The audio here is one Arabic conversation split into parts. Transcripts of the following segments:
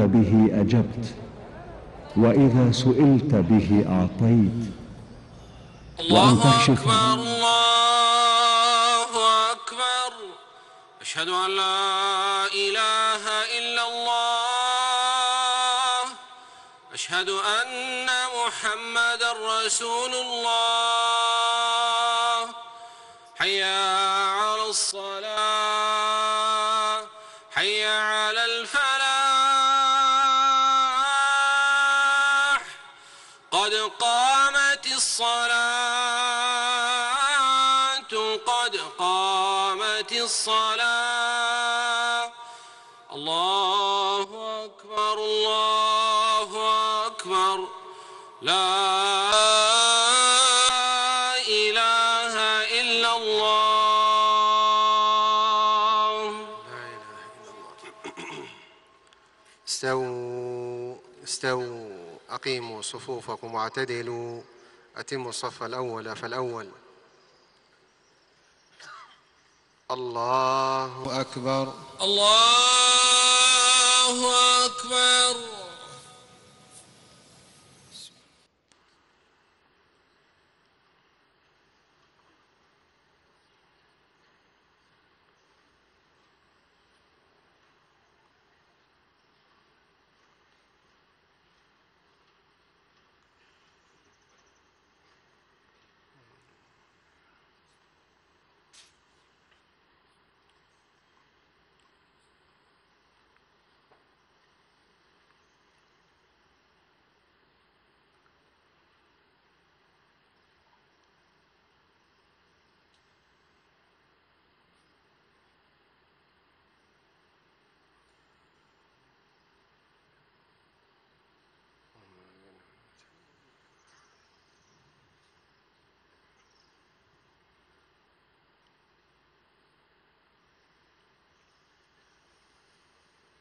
به أجبت وإذا سئلت به أعطيت. وان الله تكشف أكبر الله أكبر. أشهد أن لا إله إلا الله. أشهد أن محمد رسول الله. حي على الصلاة. قد قامت الصلاة. الله أكبر الله أكبر. لا إله إلا الله. لا إله إلا الله استووا استووا أقيموا صفوفكم واعتدلوا. أتموا الصف الأول فالأول. الله أكبر. الله أكبر.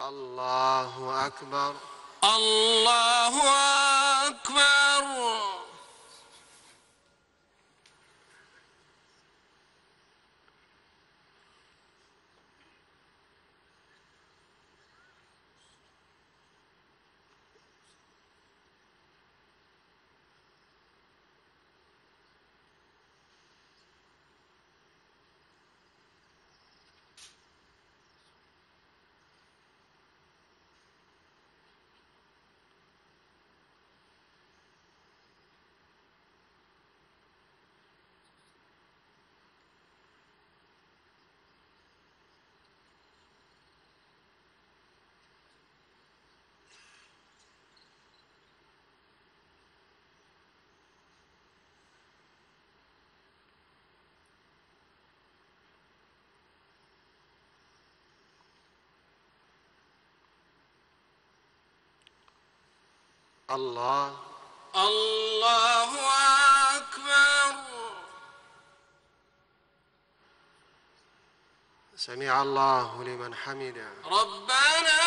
الله أكبر. الله أكبر. الله. الله أكبر. سمع الله لمن حمده. ربنا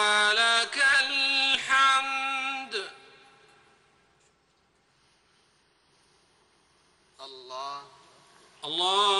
ولك الحمد. الله. الله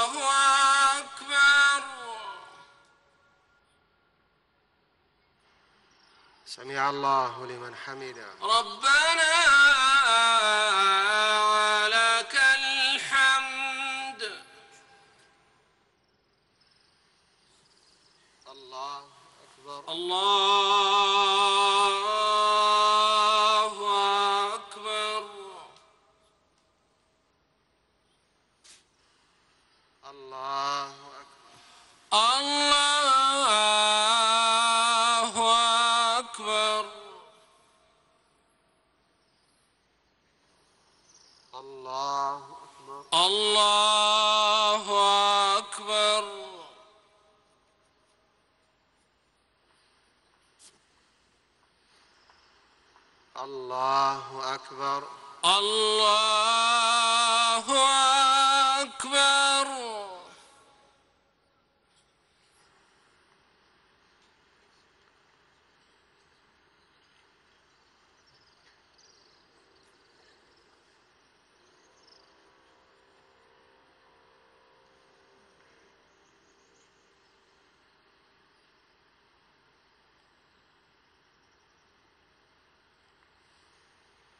سمع الله لمن حمده. ربنا لك الحمد. الله أكبر. الله أكبر. الله أكبر. الله الله أكبر. الله أكبر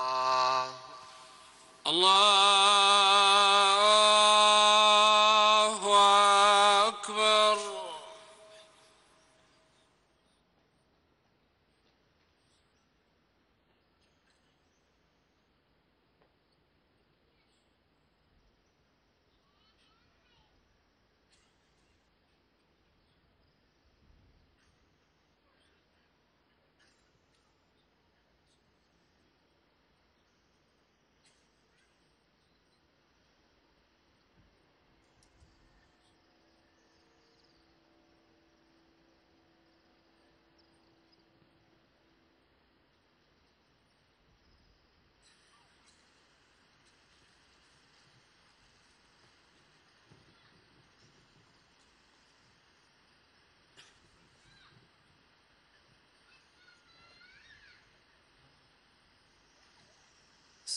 الله. الله